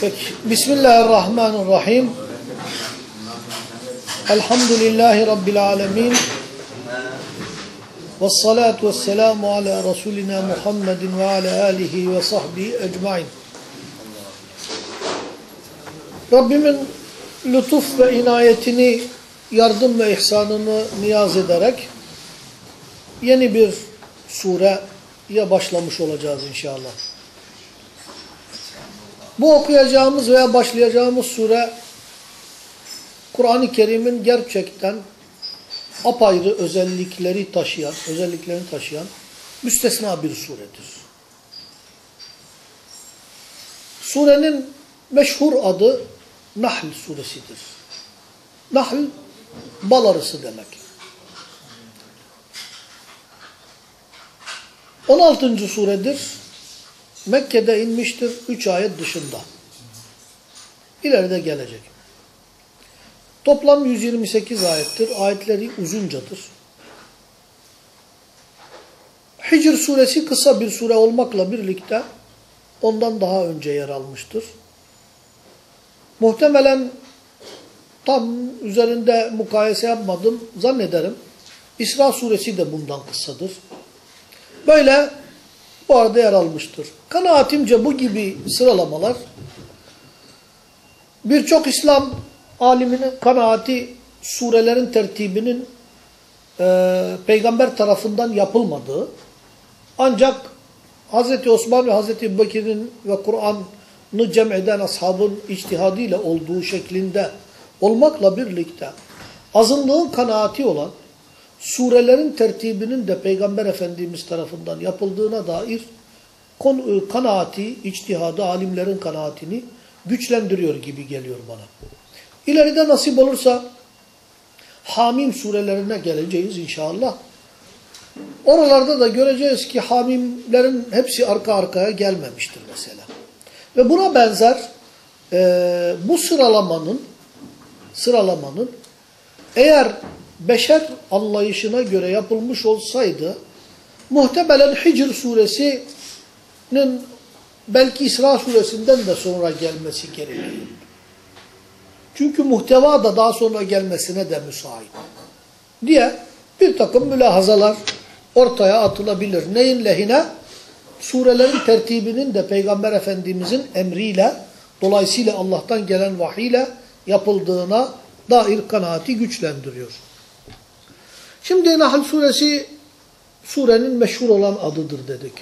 Peki. Bismillahirrahmanirrahim. Elhamdülillahi Rabbil alemin. Vessalatu vesselamu ala Resulina Muhammedin ve ala alihi ve sahbihi ecmain. Rabbimin lütuf ve inayetini, yardım ve ihsanını niyaz ederek yeni bir sureye başlamış olacağız inşallah. Bu okuyacağımız veya başlayacağımız sure Kur'an-ı Kerim'in gerçekten apayrı özellikleri taşıyan, özelliklerini taşıyan müstesna bir suredir. Surenin meşhur adı Nahl suresidir. Nahl bal arısı demek. 16. suredir. Mekke'de inmiştir. 3 ayet dışında. İleride gelecek. Toplam 128 ayettir. Ayetleri uzuncadır. Hicr suresi kısa bir sure olmakla birlikte ondan daha önce yer almıştır. Muhtemelen tam üzerinde mukayese yapmadım zannederim. İsra suresi de bundan kısadır. Böyle bu arada yer almıştır. Kanaatimce bu gibi sıralamalar birçok İslam aliminin kanaati surelerin tertibinin e, peygamber tarafından yapılmadığı ancak Hz. Osman ve Hz. Bekir'in ve Kur'an'ı cem eden ashabın içtihadıyla olduğu şeklinde olmakla birlikte azınlığın kanaati olan surelerin tertibinin de Peygamber Efendimiz tarafından yapıldığına dair kanaati, içtihadı, alimlerin kanaatini güçlendiriyor gibi geliyor bana. İleride nasip olursa Hamim surelerine geleceğiz inşallah. Oralarda da göreceğiz ki Hamimlerin hepsi arka arkaya gelmemiştir mesela. Ve buna benzer e, bu sıralamanın sıralamanın eğer beşer anlayışına göre yapılmış olsaydı muhtemelen Hicr suresinin belki İsra suresinden de sonra gelmesi gerekiyor. Çünkü muhteva da daha sonra gelmesine de müsait. Diye bir takım mülahazalar ortaya atılabilir. Neyin lehine? Surelerin tertibinin de Peygamber Efendimizin emriyle, dolayısıyla Allah'tan gelen vahiyle yapıldığına dair kanaati güçlendiriyor. Şimdi Nahl suresi surenin meşhur olan adıdır dedik.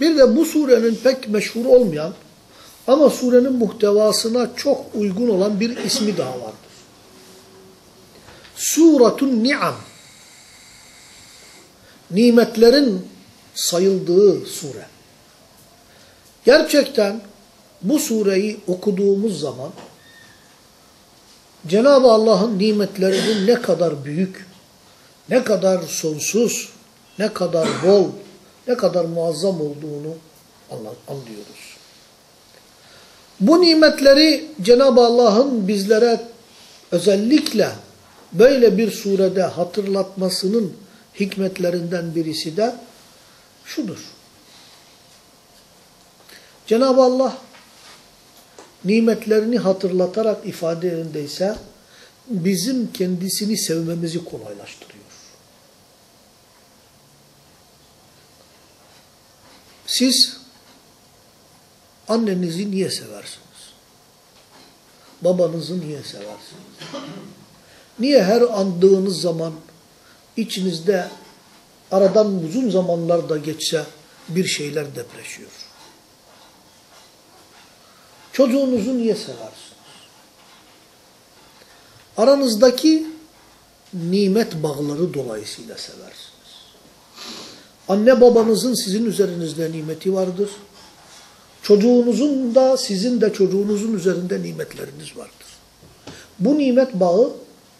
Bir de bu surenin pek meşhur olmayan ama surenin muhtevasına çok uygun olan bir ismi daha vardır. Suratun Ni'am. Nimetlerin sayıldığı sure. Gerçekten bu sureyi okuduğumuz zaman Cenab-ı Allah'ın nimetlerinin ne kadar büyük, ne kadar sonsuz, ne kadar bol, ne kadar muazzam olduğunu anlıyoruz. Bu nimetleri Cenab-ı Allah'ın bizlere özellikle böyle bir surede hatırlatmasının hikmetlerinden birisi de şudur. Cenab-ı Allah nimetlerini hatırlatarak ifade yerindeyse bizim kendisini sevmemizi kolaylaştırıyor. Siz annenizi niye seversiniz? Babanızı niye seversiniz? Niye her andığınız zaman içinizde aradan uzun zamanlar da geçse bir şeyler depreşiyor? Çocuğunuzu niye seversiniz? Aranızdaki nimet bağları dolayısıyla seversiniz. Anne babanızın sizin üzerinizde nimeti vardır. Çocuğunuzun da sizin de çocuğunuzun üzerinde nimetleriniz vardır. Bu nimet bağı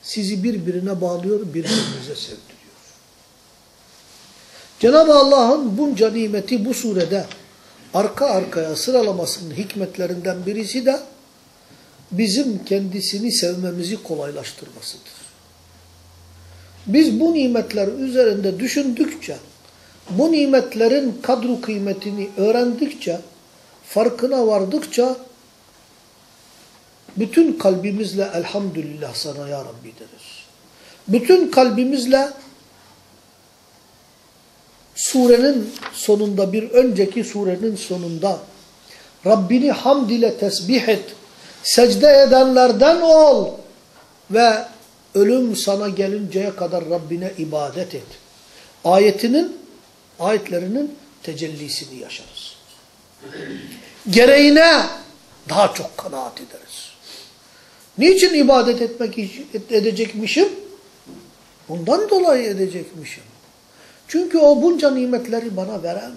sizi birbirine bağlıyor, birbirinize sevdiriyor. Cenab-ı Allah'ın bunca nimeti bu surede arka arkaya sıralamasının hikmetlerinden birisi de bizim kendisini sevmemizi kolaylaştırmasıdır. Biz bu nimetler üzerinde düşündükçe, bu nimetlerin kadru kıymetini öğrendikçe, farkına vardıkça bütün kalbimizle elhamdülillah sana ya Rabbi deriz. Bütün kalbimizle surenin sonunda bir önceki surenin sonunda Rabbini hamd ile tesbih et. Secde edenlerden ol. Ve ölüm sana gelinceye kadar Rabbine ibadet et. Ayetinin, ayetlerinin tecellisini yaşarız. Gereğine daha çok kanaat ederiz. Niçin ibadet etmek edecekmişim? Bundan dolayı edecekmişim. Çünkü o bunca nimetleri bana veren.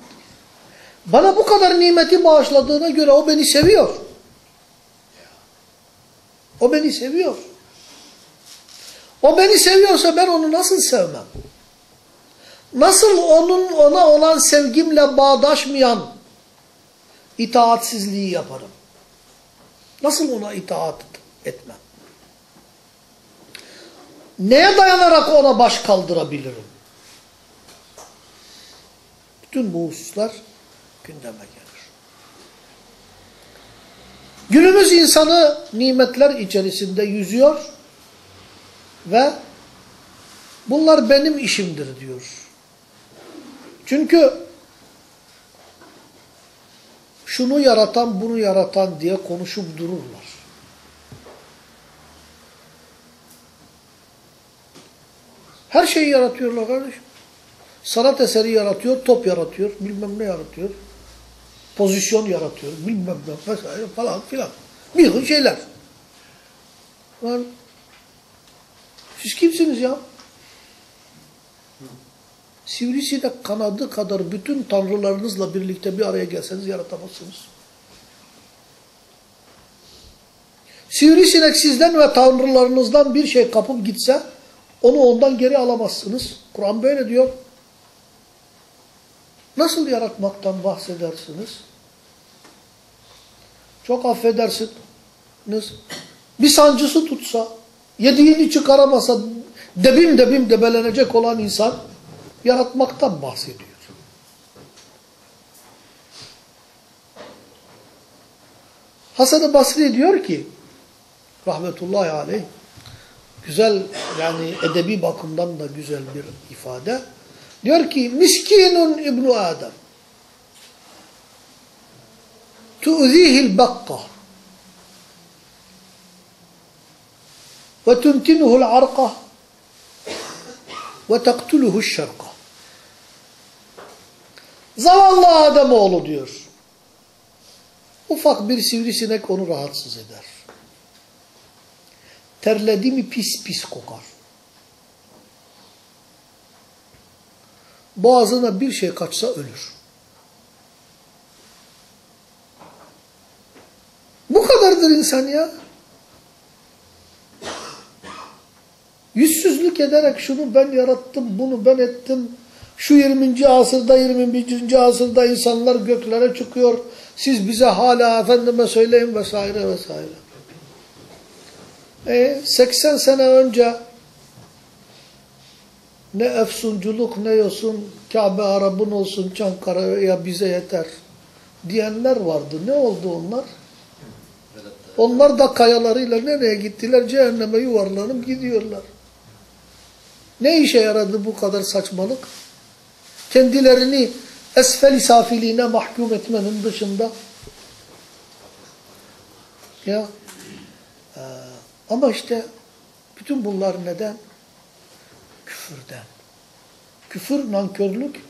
Bana bu kadar nimeti bağışladığına göre o beni seviyor. O beni seviyor. O beni seviyorsa ben onu nasıl sevmem? Nasıl onun ona olan sevgimle bağdaşmayan itaatsizliği yaparım? Nasıl ona itaat etmem? Neye dayanarak ona baş kaldırabilirim? Bütün bu hususlar gündeme gelir. Günümüz insanı nimetler içerisinde yüzüyor ve bunlar benim işimdir diyor. Çünkü şunu yaratan bunu yaratan diye konuşup dururlar. Her şeyi yaratıyorlar kardeşim. Sanat eseri yaratıyor, top yaratıyor, bilmem ne yaratıyor. Pozisyon yaratıyor, bilmem ne vesaire falan filan. Bir şeyler. Var. Siz kimsiniz ya? Sivrisinek kanadı kadar bütün tanrılarınızla birlikte bir araya gelseniz yaratamazsınız. Sivrisinek sizden ve tanrılarınızdan bir şey kapıp gitse onu ondan geri alamazsınız. Kur'an böyle diyor. Nasıl yaratmaktan bahsedersiniz? Çok affedersiniz. Bir sancısı tutsa, yediğini çıkaramasa, debim debim debelenecek olan insan yaratmaktan bahsediyor. Hasan-ı Basri diyor ki, rahmetullahi aleyh, güzel yani edebi bakımdan da güzel bir ifade. Diyor ki miskinun ibnu Adem tu'zihil bakka ve tuntinuhul arqa ve taktuluhu şerqa Zavallı Ademoğlu diyor. Ufak bir sivrisinek onu rahatsız eder. Terledi mi pis pis kokar. boğazına bir şey kaçsa ölür. Bu kadardır insan ya. Yüzsüzlük ederek şunu ben yarattım, bunu ben ettim. Şu 20. asırda, 21. asırda insanlar göklere çıkıyor. Siz bize hala efendime söyleyin vesaire vesaire. E, 80 sene önce ne efsunculuk ne yosun, Kabe Arap'ın olsun, Çankara'ya bize yeter diyenler vardı. Ne oldu onlar? Onlar da kayalarıyla nereye gittiler? Cehenneme yuvarlanıp gidiyorlar. Ne işe yaradı bu kadar saçmalık? Kendilerini esfel safiliğine mahkum etmenin dışında. Ya. Ee, ama işte bütün bunlar neden? küfürden. Küfür nankörlük.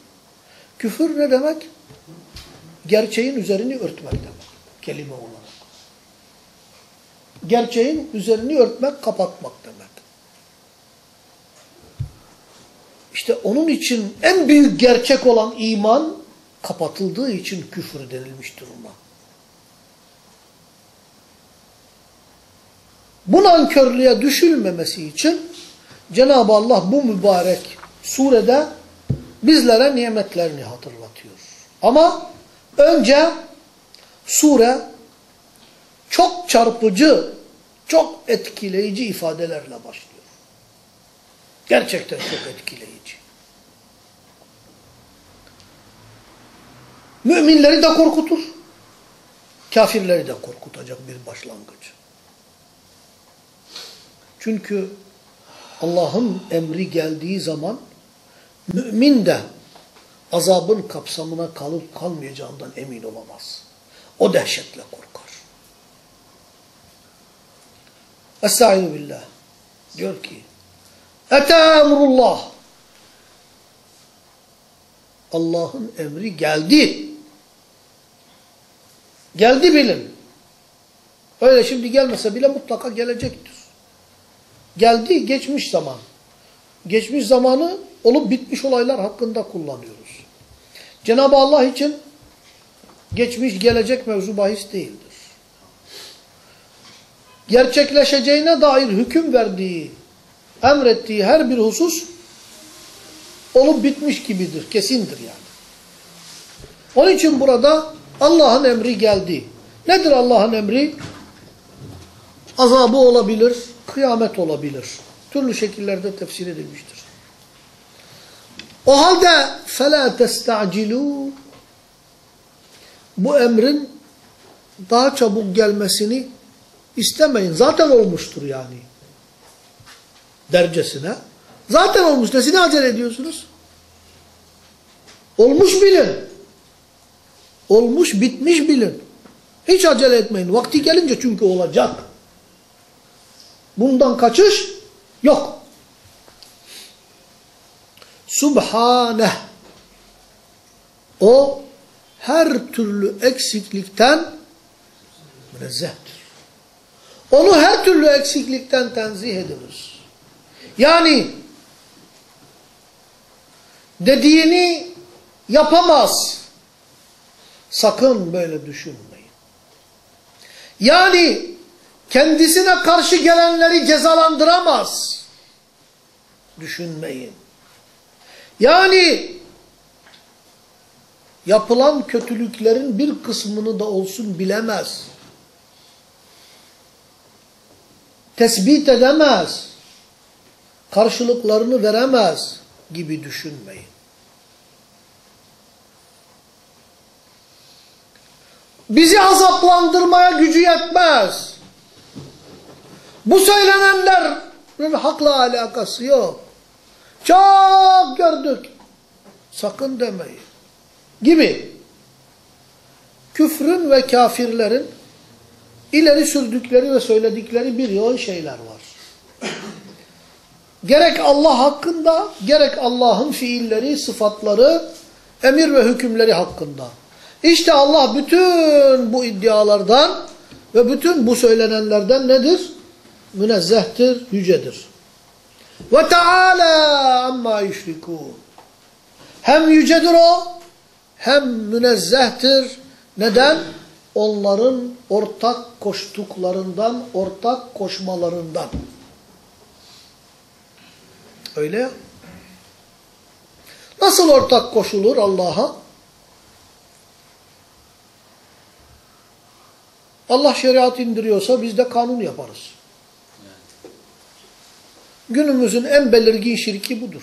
Küfür ne demek? Gerçeğin üzerini örtmek demek. Kelime olarak. Gerçeğin üzerini örtmek, kapatmak demek. İşte onun için en büyük gerçek olan iman kapatıldığı için küfür denilmiş duruma. Bu nankörlüğe düşülmemesi için Cenab-ı Allah bu mübarek surede bizlere nimetlerini hatırlatıyor. Ama önce sure çok çarpıcı, çok etkileyici ifadelerle başlıyor. Gerçekten çok etkileyici. Müminleri de korkutur. Kafirleri de korkutacak bir başlangıç. Çünkü Allah'ın emri geldiği zaman mümin de azabın kapsamına kalıp kalmayacağından emin olamaz. O dehşetle korkar. Estaizu billah. Diyor ki Ete emrullah. Allah'ın emri geldi. Geldi bilin. Öyle şimdi gelmese bile mutlaka gelecektir. Geldi geçmiş zaman. Geçmiş zamanı olup bitmiş olaylar hakkında kullanıyoruz. Cenab-ı Allah için geçmiş gelecek mevzu bahis değildir. Gerçekleşeceğine dair hüküm verdiği, emrettiği her bir husus olup bitmiş gibidir, kesindir yani. Onun için burada Allah'ın emri geldi. Nedir Allah'ın emri? Azabı olabilir, kıyamet olabilir. Türlü şekillerde tefsir edilmiştir. O halde فَلَا تَسْتَعْجِلُوا Bu emrin daha çabuk gelmesini istemeyin. Zaten olmuştur yani. Dercesine. Zaten olmuş. Nesine acele ediyorsunuz? Olmuş bilin. Olmuş bitmiş bilin. Hiç acele etmeyin. Vakti gelince çünkü olacak. Bundan kaçış yok. Subhaneh. O her türlü eksiklikten münezzehtir. Onu her türlü eksiklikten tenzih ederiz. Yani dediğini yapamaz. Sakın böyle düşünmeyin. Yani kendisine karşı gelenleri cezalandıramaz. Düşünmeyin. Yani yapılan kötülüklerin bir kısmını da olsun bilemez. Tespit edemez. Karşılıklarını veremez gibi düşünmeyin. Bizi azaplandırmaya gücü yetmez. Bu söylenenlerin hakla alakası yok. Çok gördük. Sakın demeyin. Gibi. Küfrün ve kafirlerin ileri sürdükleri ve söyledikleri bir yığın şeyler var. Gerek Allah hakkında, gerek Allah'ın fiilleri, sıfatları, emir ve hükümleri hakkında. İşte Allah bütün bu iddialardan ve bütün bu söylenenlerden nedir? Münezzehtir, yücedir. Ve Teala amma yüşrikûn. Hem yücedir o, hem münezzehtir. Neden? Onların ortak koştuklarından, ortak koşmalarından. Öyle ya. Nasıl ortak koşulur Allah'a? Allah şeriat indiriyorsa biz de kanun yaparız. Günümüzün en belirgin şirki budur.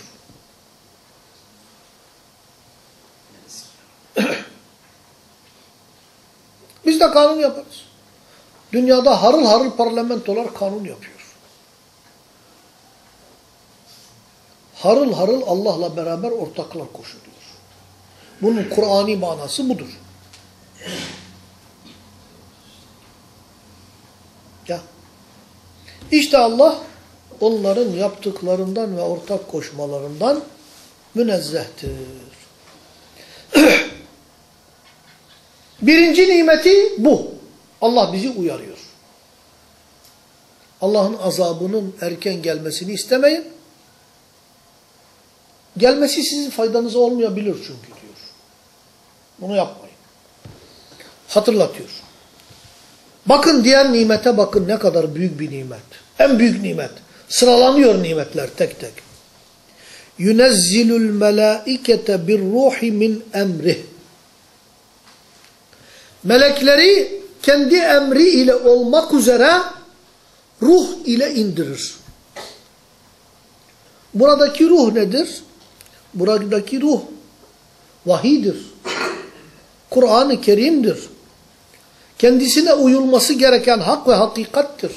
biz de kanun yaparız. Dünyada harıl harıl parlamentolar kanun yapıyor. Harıl harıl Allah'la beraber ortaklar koşuluyor. Bunun Kur'ani manası budur. Ya. İşte Allah onların yaptıklarından ve ortak koşmalarından münezzehtir. Birinci nimeti bu. Allah bizi uyarıyor. Allah'ın azabının erken gelmesini istemeyin. Gelmesi sizin faydanıza olmayabilir çünkü diyor. Bunu yapmayın. Hatırlatıyor. Bakın diğer nimete bakın ne kadar büyük bir nimet. En büyük nimet. Sıralanıyor nimetler tek tek. Yunezzilul melâikete birruhi min emrih. Melekleri kendi emri ile olmak üzere ruh ile indirir. Buradaki ruh nedir? Buradaki ruh vahidir. Kur'an-ı Kerim'dir. Kendisine uyulması gereken hak ve hakikattir.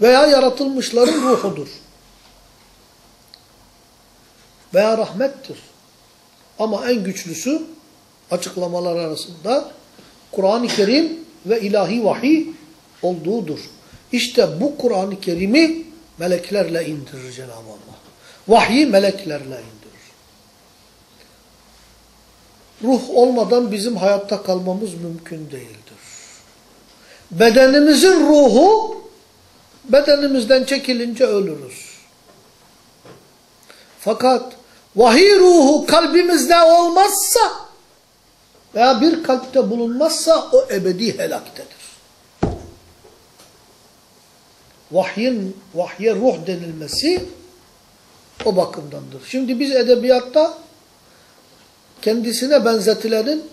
veya yaratılmışların ruhudur. Veya rahmettir. Ama en güçlüsü açıklamalar arasında Kur'an-ı Kerim ve ilahi vahiy olduğudur. İşte bu Kur'an-ı Kerim'i meleklerle indirir Cenab-ı Allah. Vahyi meleklerle indirir. Ruh olmadan bizim hayatta kalmamız mümkün değildir. Bedenimizin ruhu bedenimizden çekilince ölürüz. Fakat vahiy ruhu kalbimizde olmazsa veya bir kalpte bulunmazsa o ebedi helaktedir. Vahyin, vahye ruh denilmesi o bakımdandır. Şimdi biz edebiyatta kendisine benzetilenin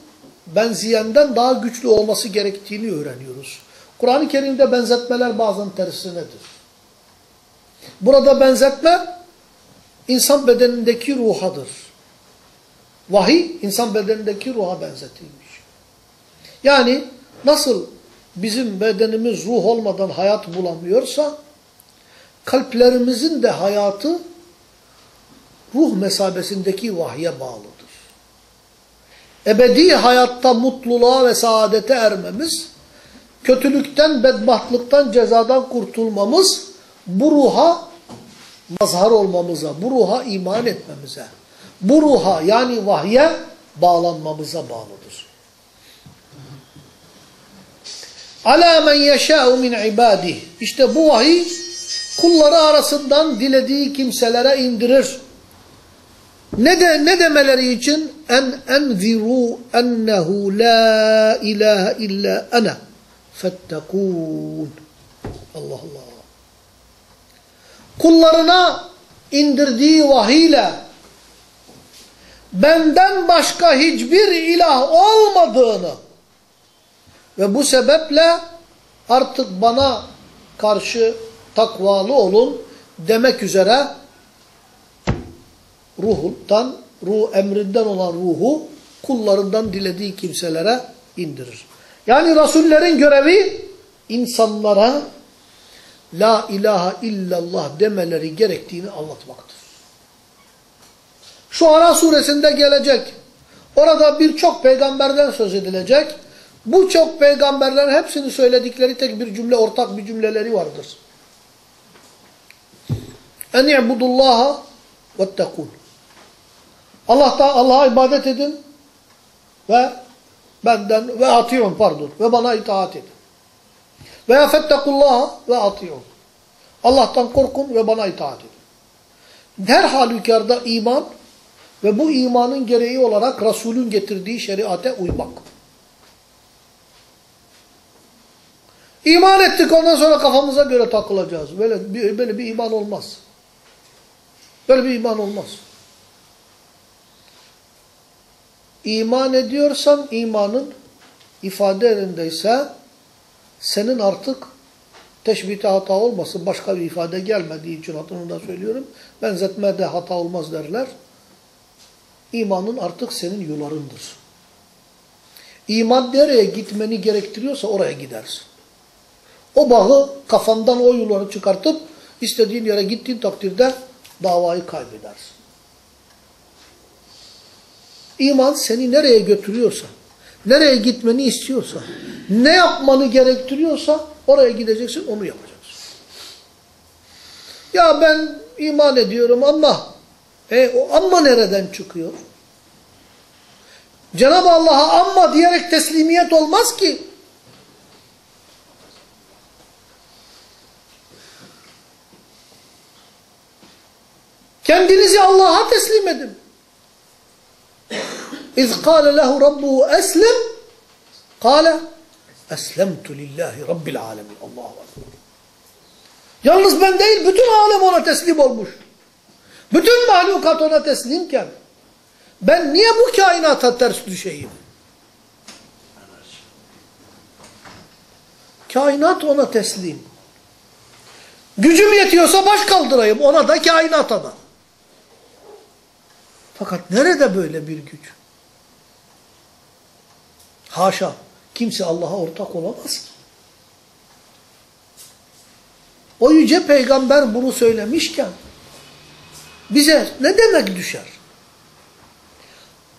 benzeyenden daha güçlü olması gerektiğini öğreniyoruz. Kur'an-ı Kerim'de benzetmeler bazen tersinedir. Burada benzetme insan bedenindeki ruhadır. Vahiy insan bedenindeki ruha benzetilmiş. Yani nasıl bizim bedenimiz ruh olmadan hayat bulamıyorsa kalplerimizin de hayatı ruh mesabesindeki vahye bağlıdır. Ebedi hayatta mutluluğa ve saadete ermemiz, kötülükten, bedbahtlıktan, cezadan kurtulmamız bu ruha mazhar olmamıza, bu ruha iman etmemize, bu ruha yani vahye bağlanmamıza bağlıdır. Ala men yeşâ'u min ibâdih. İşte bu vahiy kulları arasından dilediği kimselere indirir. Ne de ne demeleri için en enziru ennehu la ilahe illa ana fettekûn. Allah Allah. Kullarına indirdiği vahiyle benden başka hiçbir ilah olmadığını ve bu sebeple artık bana karşı takvalı olun demek üzere ruhundan, ruh emrinden olan ruhu kullarından dilediği kimselere indirir. Yani Rasullerin görevi insanlara La ilahe illallah demeleri gerektiğini anlatmaktır. Şu Ara suresinde gelecek. Orada birçok peygamberden söz edilecek. Bu çok peygamberlerin hepsini söyledikleri tek bir cümle, ortak bir cümleleri vardır. En i'budullaha vettekûn. Allah'ta Allah'a ibadet edin ve benden ve atiyon pardon ve bana itaat edin. Veya fettekullaha ve atiyon. Allah'tan korkun ve bana itaat edin. Her halükarda iman ve bu imanın gereği olarak Resulün getirdiği şeriate uymak. İman ettik ondan sonra kafamıza göre takılacağız. Böyle böyle bir iman olmaz. Böyle bir iman olmaz. İman ediyorsan imanın ifade yerindeyse senin artık teşbihte hata olmasın. Başka bir ifade gelmediği için hatunu da söylüyorum. Benzetmede hata olmaz derler. İmanın artık senin yularındır. İman nereye gitmeni gerektiriyorsa oraya gidersin. O bağı kafandan o yuları çıkartıp istediğin yere gittiğin takdirde davayı kaybedersin. İman seni nereye götürüyorsa, nereye gitmeni istiyorsa, ne yapmanı gerektiriyorsa oraya gideceksin, onu yapacaksın. Ya ben iman ediyorum ama e, o amma nereden çıkıyor? Cenab-ı Allah'a amma diyerek teslimiyet olmaz ki. Kendinizi Allah'a teslim edin. İz kâle lehu rabbuhu eslem kâle eslemtu lillahi rabbil alemin. Allahu Ekber. Yalnız ben değil bütün alem ona teslim olmuş. Bütün mahlukat ona teslimken ben niye bu kainata ters düşeyim? Kainat ona teslim. Gücüm yetiyorsa baş kaldırayım ona da kainata da. Fakat nerede böyle bir güç? Haşa. Kimse Allah'a ortak olamaz. O yüce peygamber bunu söylemişken bize ne demek düşer?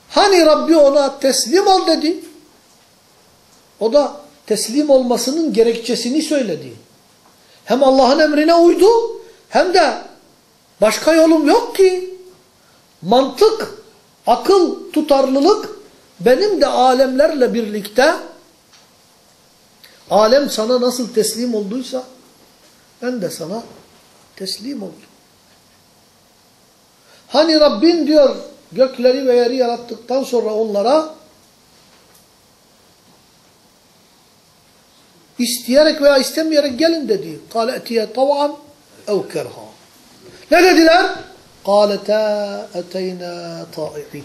Hani Rabbi ona teslim ol dedi. O da teslim olmasının gerekçesini söyledi. Hem Allah'ın emrine uydu hem de başka yolum yok ki mantık, akıl, tutarlılık benim de alemlerle birlikte alem sana nasıl teslim olduysa ben de sana teslim oldum. Hani Rabbin diyor gökleri ve yeri yarattıktan sonra onlara isteyerek veya istemeyerek gelin dedi. Kale etiye tav'an ev kerha. Ne dediler? قَالَتَا اَتَيْنَا طَائِعِينَ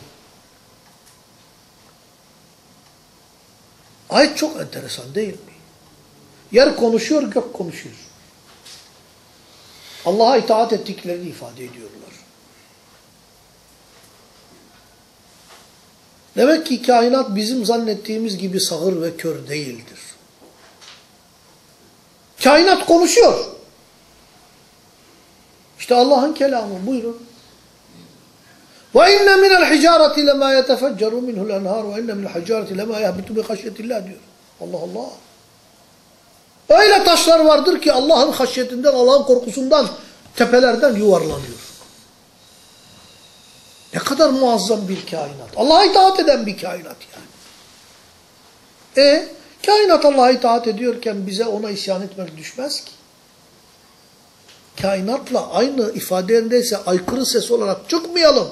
Ayet çok enteresan değil mi? Yer konuşuyor, gök konuşuyor. Allah'a itaat ettiklerini ifade ediyorlar. Demek ki kainat bizim zannettiğimiz gibi sağır ve kör değildir. Kainat konuşuyor. İşte Allah'ın kelamı buyurun. وَاِنَّ مِنَ الْحِجَارَةِ لَمَا يَتَفَجَّرُ مِنْهُ الْاَنْهَارُ وَاِنَّ مِنَ الْحِجَارَةِ لَمَا يَهْبِتُ بِخَشْيَةِ اللّٰهِ diyor. Allah Allah. Öyle taşlar vardır ki Allah'ın haşyetinden, Allah'ın korkusundan, tepelerden yuvarlanıyor. Ne kadar muazzam bir kainat. Allah'a itaat eden bir kainat yani. E kainat Allah'a itaat ediyorken bize ona isyan etmek düşmez ki. Kainatla aynı ifadelerindeyse aykırı ses olarak çıkmayalım.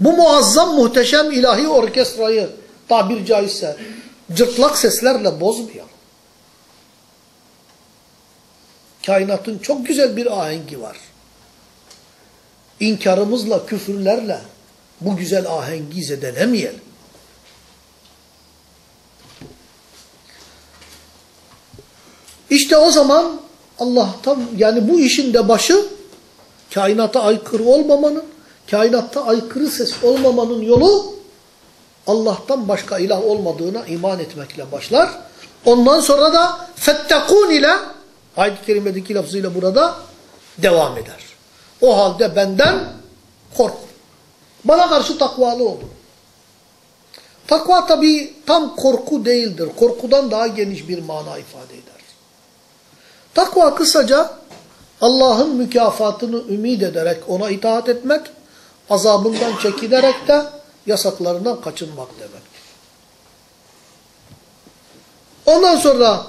Bu muazzam muhteşem ilahi orkestrayı tabir caizse cırtlak seslerle bozmayalım. Kainatın çok güzel bir ahengi var. İnkarımızla, küfürlerle bu güzel ahengi zedelemeyelim. İşte o zaman Allah'tan yani bu işin de başı kainata aykırı olmamanın, kainatta aykırı ses olmamanın yolu Allah'tan başka ilah olmadığına iman etmekle başlar. Ondan sonra da fettekun ile ayet-i kerimedeki lafzıyla burada devam eder. O halde benden kork. Bana karşı takvalı olun. Takva tabi tam korku değildir. Korkudan daha geniş bir mana ifade eder. Takva kısaca Allah'ın mükafatını ümit ederek ona itaat etmek, azabından çekinerek de yasaklarından kaçınmak demektir. Ondan sonra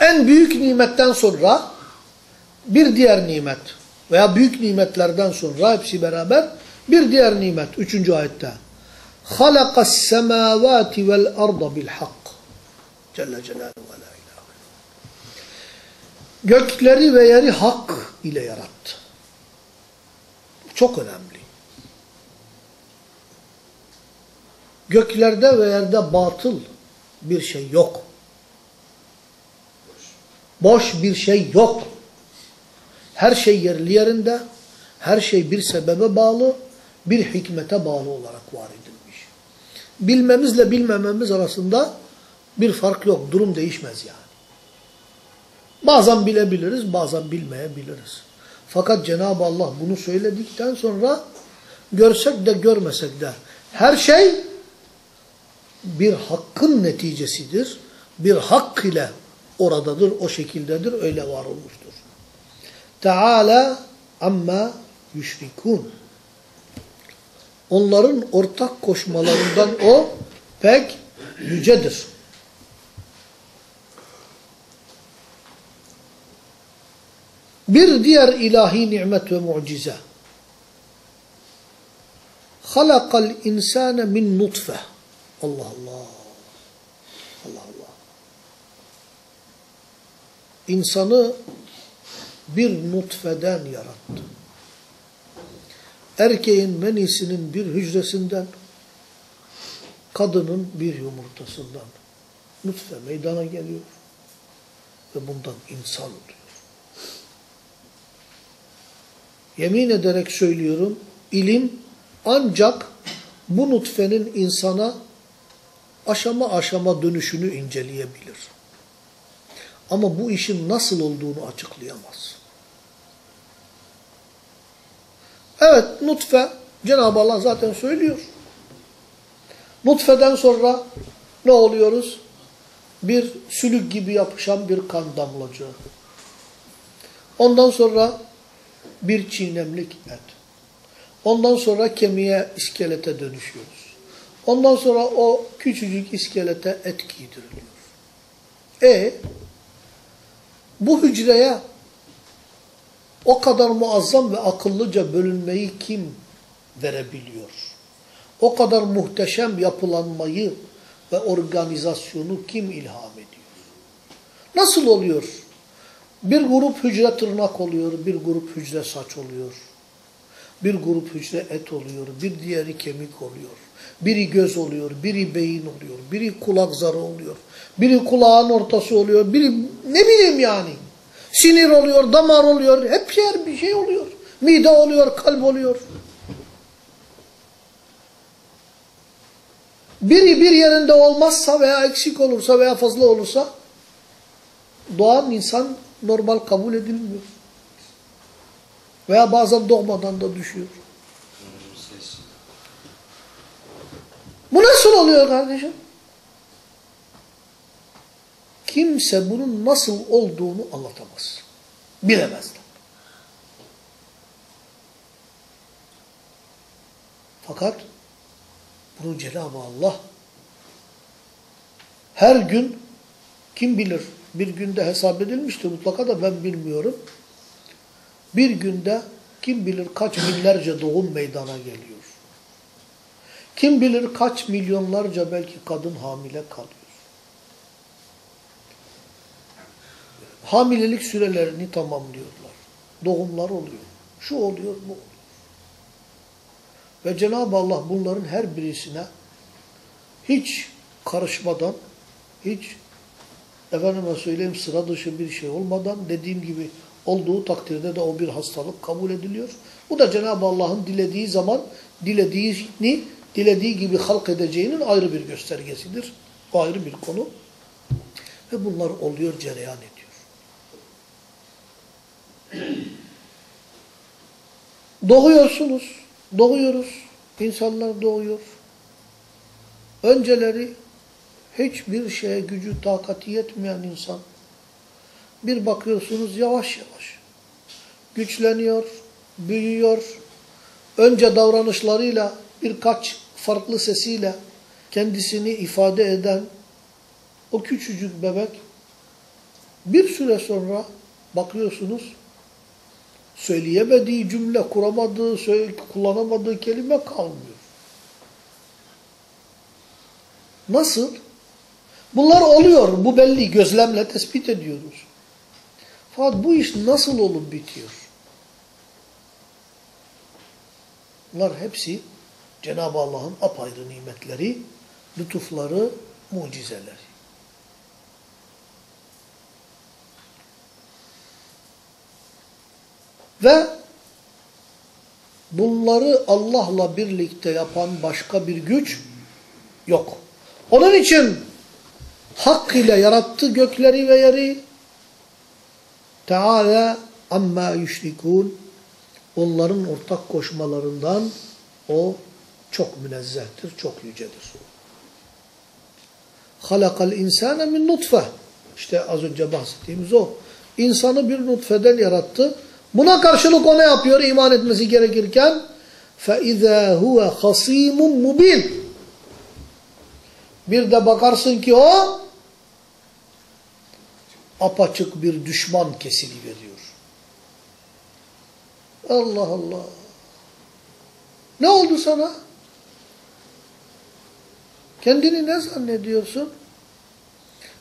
en büyük nimetten sonra bir diğer nimet veya büyük nimetlerden sonra hepsi beraber bir diğer nimet. Üçüncü ayette. خَلَقَ السَّمَاوَاتِ وَالْأَرْضَ بِالْحَقِّ Celle Celaluhu ve la ilahe. Gökleri ve yeri hak ile yarattı. Çok önemli. Göklerde ve yerde batıl bir şey yok. Boş bir şey yok. Her şey yerli yerinde, her şey bir sebebe bağlı, bir hikmete bağlı olarak var edilmiş. Bilmemizle bilmememiz arasında bir fark yok, durum değişmez yani. Bazen bilebiliriz, bazen bilmeyebiliriz. Fakat Cenab-ı Allah bunu söyledikten sonra görsek de görmesek de her şey bir hakkın neticesidir. Bir hak ile oradadır, o şekildedir, öyle var olmuştur. Teala amma yüşrikun. Onların ortak koşmalarından o pek yücedir. Bir diğer ilahi nimet ve mucize. Halakal insane min nutfe. Allah Allah. Allah Allah. İnsanı bir nutfeden yarattı. Erkeğin menisinin bir hücresinden, kadının bir yumurtasından nutfe meydana geliyor ve bundan insan oluyor. Yemin ederek söylüyorum, ilim ancak bu nutfenin insana aşama aşama dönüşünü inceleyebilir. Ama bu işin nasıl olduğunu açıklayamaz. Evet nutfe Cenab-ı Allah zaten söylüyor. Nutfeden sonra ne oluyoruz? Bir sülük gibi yapışan bir kan damlacığı. Ondan sonra bir çiğnemlik et. Ondan sonra kemiğe, iskelete dönüşüyoruz. Ondan sonra o küçücük iskelete et giydiriliyor. E bu hücreye o kadar muazzam ve akıllıca bölünmeyi kim verebiliyor? O kadar muhteşem yapılanmayı ve organizasyonu kim ilham ediyor? Nasıl oluyor? Bir grup hücre tırnak oluyor, bir grup hücre saç oluyor. Bir grup hücre et oluyor, bir diğeri kemik oluyor. Biri göz oluyor, biri beyin oluyor, biri kulak zarı oluyor, biri kulağın ortası oluyor, biri ne bileyim yani. Sinir oluyor, damar oluyor, hep yer bir şey oluyor. Mide oluyor, kalp oluyor. Biri bir yerinde olmazsa veya eksik olursa veya fazla olursa doğan insan normal kabul edilmiyor. Veya bazen doğmadan da düşüyor. Bu nasıl oluyor kardeşim? Kimse bunun nasıl olduğunu anlatamaz. Bilemez de. Fakat bunu Cenab-ı Allah her gün kim bilir bir günde hesap edilmiştir mutlaka da ben bilmiyorum. Bir günde kim bilir kaç binlerce doğum meydana geliyor. Kim bilir kaç milyonlarca belki kadın hamile kalıyor. Hamilelik sürelerini tamamlıyorlar. Doğumlar oluyor. Şu oluyor, bu oluyor. Ve Cenab-ı Allah bunların her birisine hiç karışmadan, hiç efendime söyleyeyim sıra dışı bir şey olmadan dediğim gibi olduğu takdirde de o bir hastalık kabul ediliyor. Bu da Cenab-ı Allah'ın dilediği zaman dilediğini dilediği gibi halk edeceğinin ayrı bir göstergesidir. O ayrı bir konu. Ve bunlar oluyor, cereyan ediyor. Doğuyorsunuz, doğuyoruz. İnsanlar doğuyor. Önceleri hiçbir şeye gücü, takati yetmeyen insan. Bir bakıyorsunuz yavaş yavaş. Güçleniyor, büyüyor. Önce davranışlarıyla birkaç farklı sesiyle kendisini ifade eden o küçücük bebek bir süre sonra bakıyorsunuz söyleyemediği cümle, kuramadığı, kullanamadığı kelime kalmıyor. Nasıl? Bunlar oluyor. Bu belli. Gözlemle tespit ediyoruz. Fakat bu iş nasıl olup bitiyor? Bunlar hepsi Cenab-ı Allah'ın apayrı nimetleri, lütufları, mucizeleri. Ve bunları Allah'la birlikte yapan başka bir güç yok. Onun için hak ile yarattı gökleri ve yeri. Teala amma yüşrikun. Onların ortak koşmalarından o çok münezzehtir, çok yücedir. Halakal insane min nutfe. İşte az önce bahsettiğimiz o. İnsanı bir nutfeden yarattı. Buna karşılık o ne yapıyor iman etmesi gerekirken? فَاِذَا هُوَ خَصِيمٌ مُبِينٌ Bir de bakarsın ki o apaçık bir düşman kesili veriyor. Allah Allah. Ne oldu sana? Kendini ne zannediyorsun?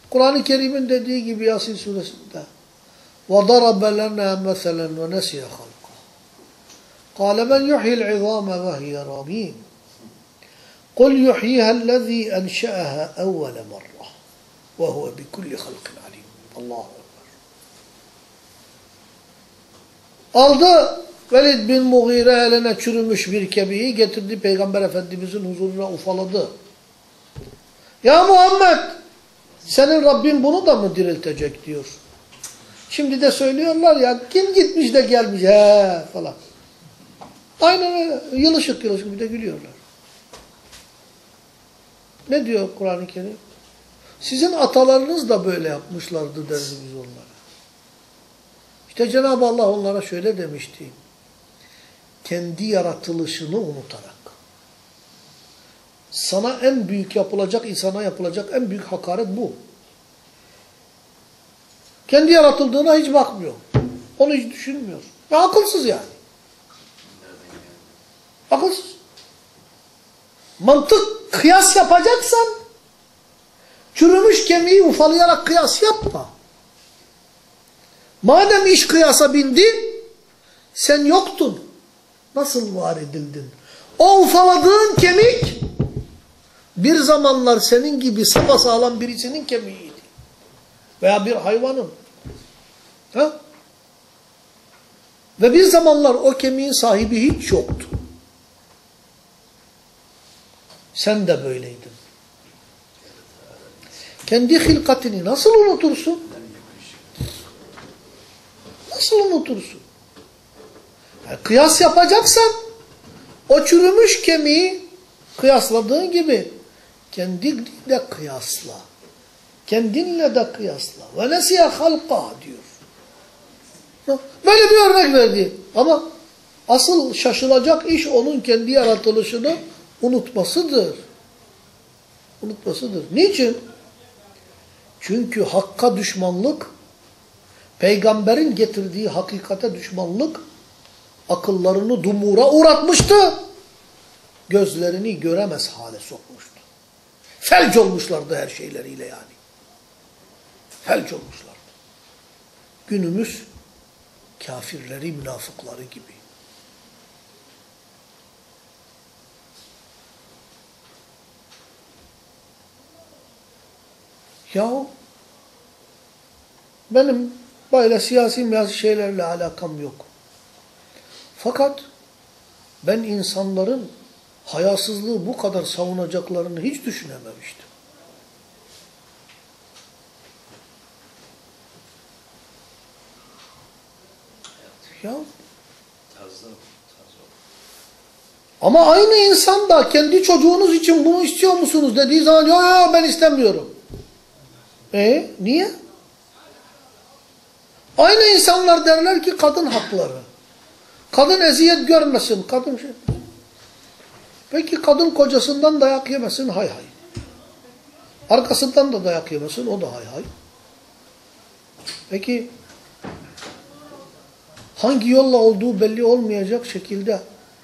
Kur'an-ı Kerim'in dediği gibi Yasin suresinde وَضَرَبَ لَنَا مَثَلًا وَنَسِيَ خَلْقًا قَالَ مَنْ يُحْيِ الْعِظَامَ وَهِيَ رَمِيمٌ قُلْ يُحْيِيهَا الَّذ۪ي أَنْشَأَهَا أَوَّلَ مَرَّةٍ وَهُوَ بِكُلِّ خَلْقٍ عَلِيمٌ Allahu Ekber. Aldı Velid bin Mughire eline çürümüş bir kemiği getirdi Peygamber Efendimizin huzuruna ufaladı. Ya Muhammed Senin Rabbin bunu da mı diriltecek diyor. Şimdi de söylüyorlar ya kim gitmiş de gelmiş he falan. Aynen öyle. Yılışık yılışık bir de gülüyorlar. Ne diyor Kur'an-ı Kerim? Sizin atalarınız da böyle yapmışlardı derdi biz onlara. İşte Cenab-ı Allah onlara şöyle demişti. Kendi yaratılışını unutarak. Sana en büyük yapılacak, insana yapılacak en büyük hakaret bu. Kendi yaratıldığına hiç bakmıyor. Onu hiç düşünmüyor. Ve akılsız yani. Akılsız. Mantık kıyas yapacaksan çürümüş kemiği ufalayarak kıyas yapma. Madem iş kıyasa bindi sen yoktun. Nasıl var edildin? O ufaladığın kemik bir zamanlar senin gibi sapasağlam birisinin kemiğiydi. Veya bir hayvanın. Ha? Ve bir zamanlar o kemiğin sahibi hiç yoktu. Sen de böyleydin. Kendi hilkatini nasıl unutursun? Nasıl unutursun? Yani kıyas yapacaksan o çürümüş kemiği kıyasladığın gibi kendinle de kıyasla. Kendinle de kıyasla. Ve nesiye halka diyor. Böyle bir örnek verdi. Ama asıl şaşılacak iş onun kendi yaratılışını unutmasıdır. Unutmasıdır. Niçin? Çünkü hakka düşmanlık, peygamberin getirdiği hakikate düşmanlık, akıllarını dumura uğratmıştı. Gözlerini göremez hale sokmuştu. Felç olmuşlardı her şeyleriyle yani. Felç olmuşlardı. Günümüz kafirleri, münafıkları gibi. Yahu benim böyle siyasi miyasi şeylerle alakam yok. Fakat ben insanların hayasızlığı bu kadar savunacaklarını hiç düşünememiştim. Ya. Ama aynı insan da kendi çocuğunuz için bunu istiyor musunuz dediği zaman yok ben istemiyorum. E niye? Aynı insanlar derler ki kadın hakları. Kadın eziyet görmesin. Kadın şey. Peki kadın kocasından dayak yemesin hay hay. Arkasından da dayak yemesin o da hay hay. Peki hangi yolla olduğu belli olmayacak şekilde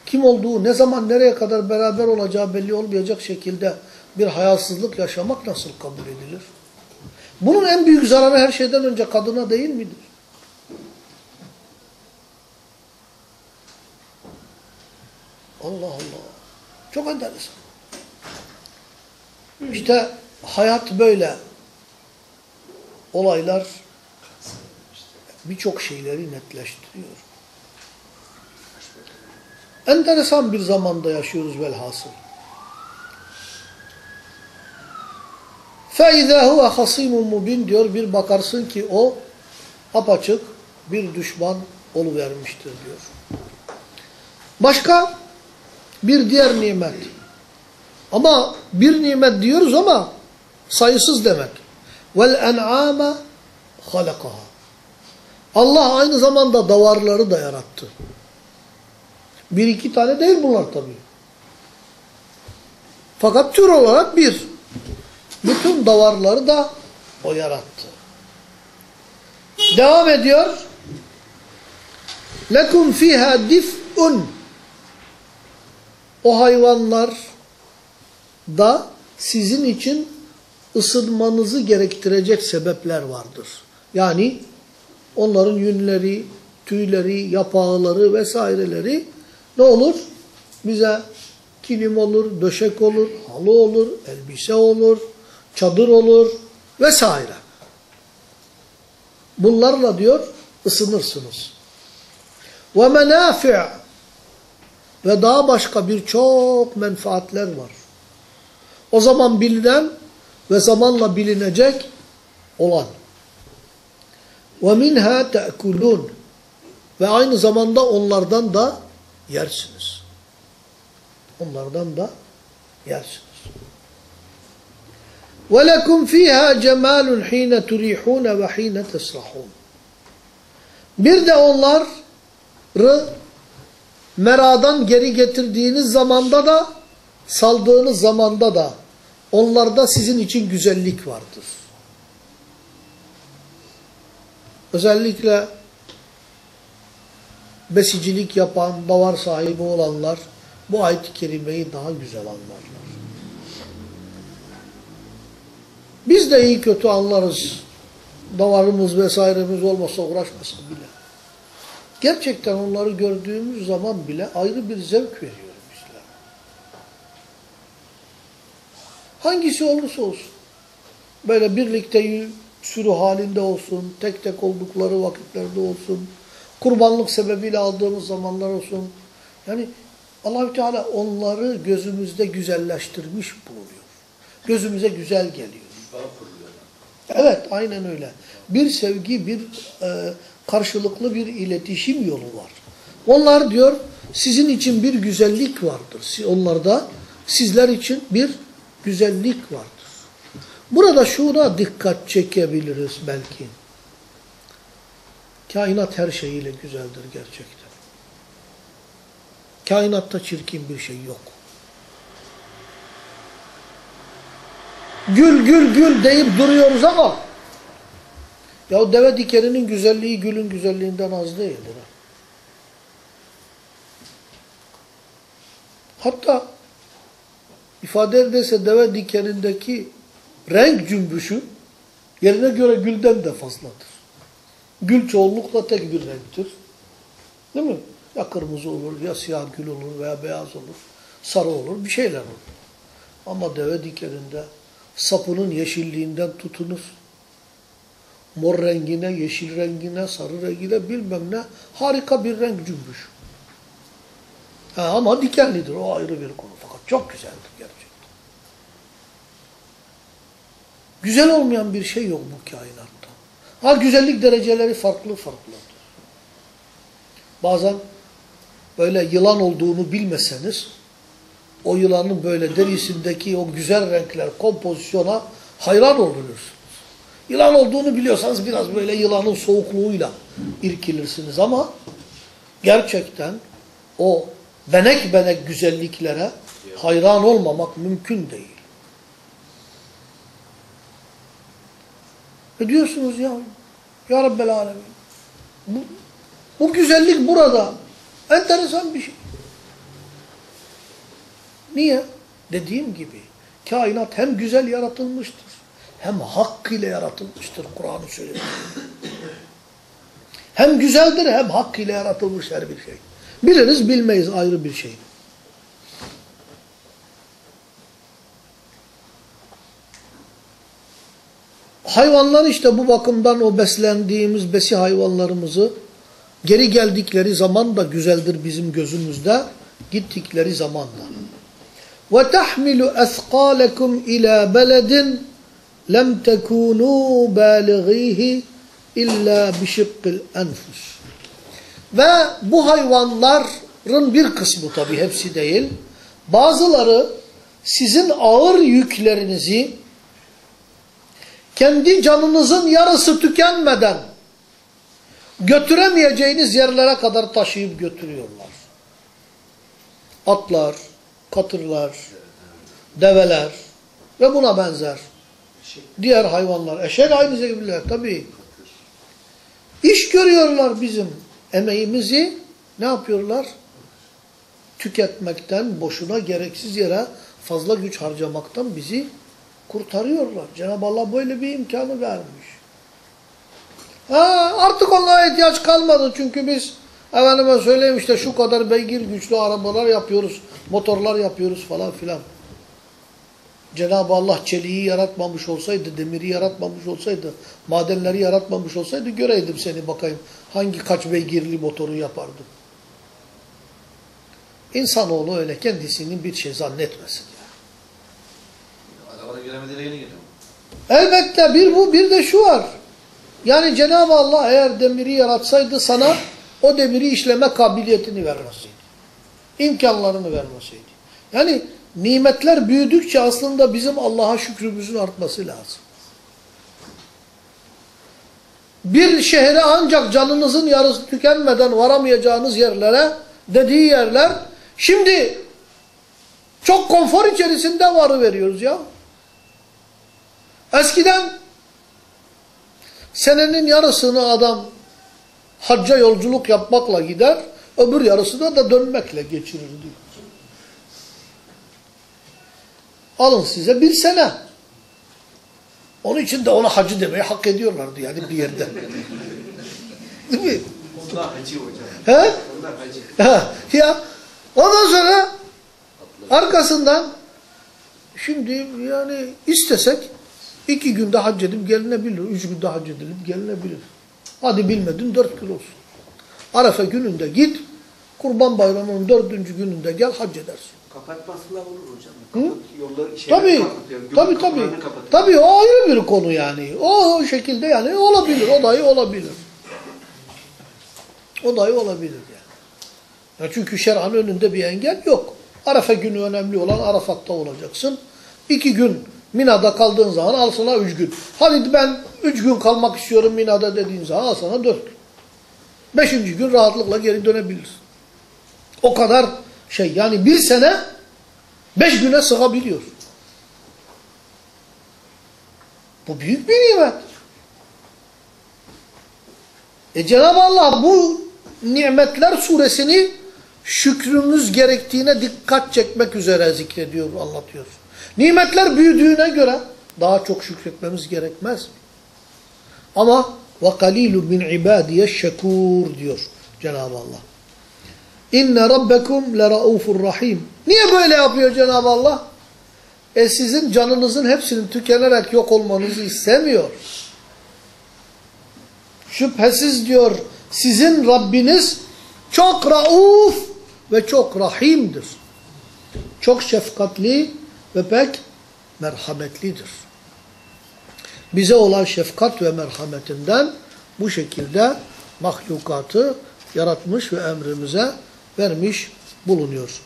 kim olduğu, ne zaman, nereye kadar beraber olacağı belli olmayacak şekilde bir hayasızlık yaşamak nasıl kabul edilir? Bunun en büyük zararı her şeyden önce kadına değil midir? Allah Allah. Çok enteresan. İşte hayat böyle. Olaylar birçok şeyleri netleştiriyor. Enteresan bir zamanda yaşıyoruz velhasıl. فَاِذَا هُوَ خَصِيمٌ mubin diyor. Bir bakarsın ki o apaçık bir düşman oluvermiştir diyor. Başka bir diğer nimet. Ama bir nimet diyoruz ama sayısız demek. وَالْاَنْعَامَ خَلَقَهَا Allah aynı zamanda davarları da yarattı. Bir iki tane değil bunlar tabii. Fakat tür olarak bir. Bütün davarları da o yarattı. Devam ediyor. Lekum fiha dif'un. O hayvanlar da sizin için ısınmanızı gerektirecek sebepler vardır. Yani onların yünleri, tüyleri, yapağları vesaireleri ne olur? Bize kilim olur, döşek olur, halı olur, elbise olur, çadır olur vesaire. Bunlarla diyor ısınırsınız. Ve menafi' ve daha başka birçok menfaatler var. O zaman bilinen ve zamanla bilinecek olan. Ve minha te'kulun ve aynı zamanda onlardan da yersiniz. Onlardan da yersiniz. وَلَكُمْ ف۪يهَا جَمَالٌ ح۪ينَ تُرِيحُونَ وَح۪ينَ تَسْرَحُونَ Bir de onları meradan geri getirdiğiniz zamanda da saldığınız zamanda da onlarda sizin için güzellik vardır. Özellikle besicilik yapan, davar sahibi olanlar bu ayet-i kerimeyi daha güzel anlarlar. Biz de iyi kötü anlarız. Davarımız vesairemiz olmasa uğraşmasak bile. Gerçekten onları gördüğümüz zaman bile ayrı bir zevk veriyor bizlere. Hangisi olursa olsun. Böyle birlikte sürü halinde olsun, tek tek oldukları vakitlerde olsun, kurbanlık sebebiyle aldığımız zamanlar olsun. Yani Allahü Teala onları gözümüzde güzelleştirmiş bulunuyor. Gözümüze güzel geliyor. Evet, aynen öyle. Bir sevgi, bir e, karşılıklı bir iletişim yolu var. Onlar diyor, sizin için bir güzellik vardır. Onlarda sizler için bir güzellik vardır. Burada şuna dikkat çekebiliriz belki. Kainat her şeyiyle güzeldir gerçekten. Kainatta çirkin bir şey yok. Gül gül gül deyip duruyoruz ama ya deve dikerinin güzelliği gülün güzelliğinden az değildir. Hatta ifade edilse deve dikenindeki renk cümbüşü yerine göre gülden de fazladır. Gül çoğunlukla tek bir renktir. Değil mi? Ya kırmızı olur, ya siyah gül olur veya beyaz olur, sarı olur, bir şeyler olur. Ama deve dikeninde sapının yeşilliğinden tutunur. Mor rengine, yeşil rengine, sarı rengine bilmem ne harika bir renk cümbüş. Ha, ama dikenlidir o ayrı bir konu fakat çok güzeldir gerçekten. Güzel olmayan bir şey yok bu kainatta. Ha güzellik dereceleri farklı farklıdır. Bazen böyle yılan olduğunu bilmeseniz o yılanın böyle derisindeki o güzel renkler, kompozisyona hayran olursunuz. Yılan olduğunu biliyorsanız biraz böyle yılanın soğukluğuyla irkilirsiniz ama gerçekten o benek benek güzelliklere hayran olmamak mümkün değil. Ne diyorsunuz ya? Ya Rabbel Alemin. Bu, bu güzellik burada. Enteresan bir şey. Niye? Dediğim gibi kainat hem güzel yaratılmıştır hem hak ile yaratılmıştır Kur'an-ı Şerif. Hem güzeldir hem hak ile yaratılmış her bir şey. Biliriz bilmeyiz ayrı bir şey. Hayvanlar işte bu bakımdan o beslendiğimiz besi hayvanlarımızı geri geldikleri zaman da güzeldir bizim gözümüzde. Gittikleri zaman da. وَتَحْمِلُ أَثْقَالَكُمْ اِلَى بَلَدٍ lem tekunu balighihi illa bişikkil enfus. Ve bu hayvanların bir kısmı tabi hepsi değil. Bazıları sizin ağır yüklerinizi kendi canınızın yarısı tükenmeden götüremeyeceğiniz yerlere kadar taşıyıp götürüyorlar. Atlar, katırlar, develer ve buna benzer Diğer hayvanlar. Eşek aynı şekilde tabii. İş görüyorlar bizim emeğimizi. Ne yapıyorlar? Tüketmekten, boşuna gereksiz yere fazla güç harcamaktan bizi kurtarıyorlar. Cenab-ı Allah böyle bir imkanı vermiş. Ha, artık onlara ihtiyaç kalmadı çünkü biz efendime söyleyeyim işte şu kadar beygir güçlü arabalar yapıyoruz, motorlar yapıyoruz falan filan. Cenab-ı Allah çeliği yaratmamış olsaydı, demiri yaratmamış olsaydı, madenleri yaratmamış olsaydı göreydim seni bakayım. Hangi kaç beygirli motoru yapardın? İnsanoğlu öyle kendisinin bir şey zannetmesin. Arabada göremediği yeni geliyor. Elbette bir bu bir de şu var. Yani Cenab-ı Allah eğer demiri yaratsaydı sana o demiri işleme kabiliyetini vermeseydi. İmkanlarını vermeseydi. Yani nimetler büyüdükçe aslında bizim Allah'a şükrümüzün artması lazım. Bir şehre ancak canınızın yarısı tükenmeden varamayacağınız yerlere dediği yerler şimdi çok konfor içerisinde varı veriyoruz ya. Eskiden senenin yarısını adam hacca yolculuk yapmakla gider, öbür yarısını da dönmekle geçirirdi. Alın size bir sene. Onun için de ona hacı demeyi hak ediyorlardı yani bir yerde. Değil mi? Onlar hacı hocam. He? Onlar hacı. Ha, ya ondan sonra arkasından şimdi yani istesek iki günde hac edip gelinebilir. Üç günde hac edilip gelinebilir. Hadi bilmedin dört gün olsun. Arefe gününde git. Kurban bayramının dördüncü gününde gel hac edersin. Kapatmasınlar olur hocam. Kapat, yolları şeyleri Tabii, kapatıyor. Tabii tabii. Tabii o ayrı bir konu yani. O, o şekilde yani olabilir, o dahi olabilir. O dahi olabilir yani. Ya çünkü şer'an önünde bir engel yok. Arafa günü önemli olan Arafat'ta olacaksın. İki gün Mina'da kaldığın zaman al sana üç gün. Hadi ben üç gün kalmak istiyorum Mina'da dediğin zaman al sana dört gün. Beşinci gün rahatlıkla geri dönebilirsin. O kadar şey yani bir sene beş güne sığabiliyor. Bu büyük bir nimet. E Cenab-ı Allah bu nimetler suresini şükrümüz gerektiğine dikkat çekmek üzere zikrediyor, anlatıyor. Nimetler büyüdüğüne göre daha çok şükretmemiz gerekmez mi? Ama وَقَلِيلٌ مِنْ عِبَادِيَ الشَّكُورِ diyor Cenab-ı Allah. İnne rabbekum leraufur rahim. Niye böyle yapıyor Cenab-ı Allah? E sizin canınızın hepsinin tükenerek yok olmanızı istemiyor. Şüphesiz diyor sizin Rabbiniz çok rauf ve çok rahimdir. Çok şefkatli ve pek merhametlidir. Bize olan şefkat ve merhametinden bu şekilde mahlukatı yaratmış ve emrimize vermiş bulunuyor.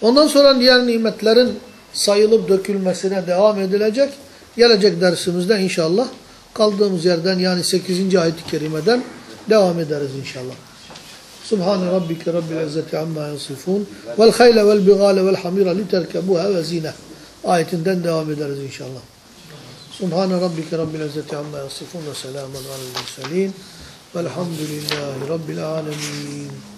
Ondan sonra diğer nimetlerin sayılıp dökülmesine devam edilecek. Gelecek dersimizde inşallah kaldığımız yerden yani 8. ayet-i kerimeden devam ederiz inşallah. Subhane rabbike rabbil izzeti amma yasifun vel hayle vel bigale vel hamira literkebuha ve zine ayetinden devam ederiz inşallah. Subhane rabbike rabbil izzeti amma yasifun ve selamun alel murselin velhamdülillahi rabbil alemin.